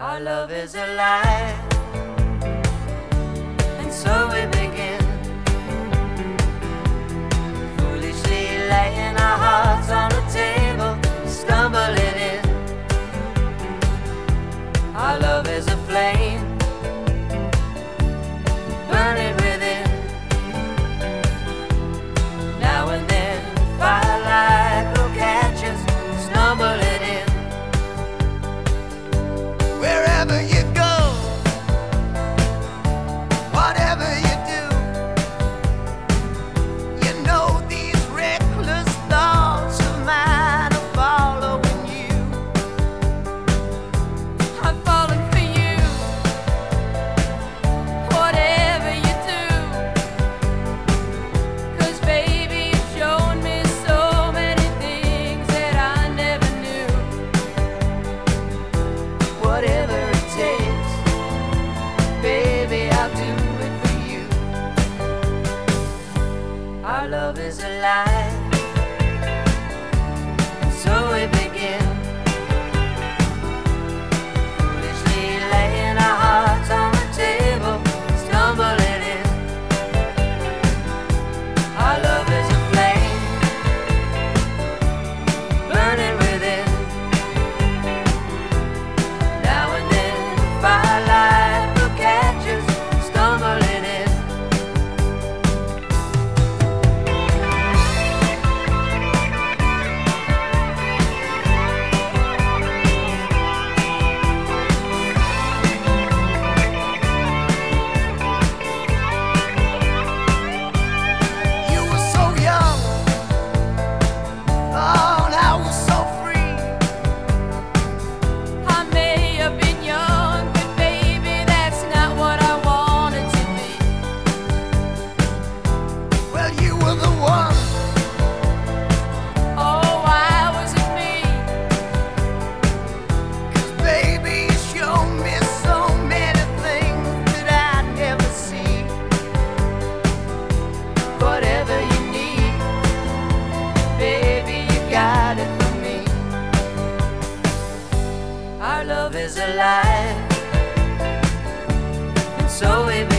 Our love is a lie, and so we begin. Foolishly laying our hearts on the table, stumbling in. Our love is a flame. our love is alive. Our love is alive, and so it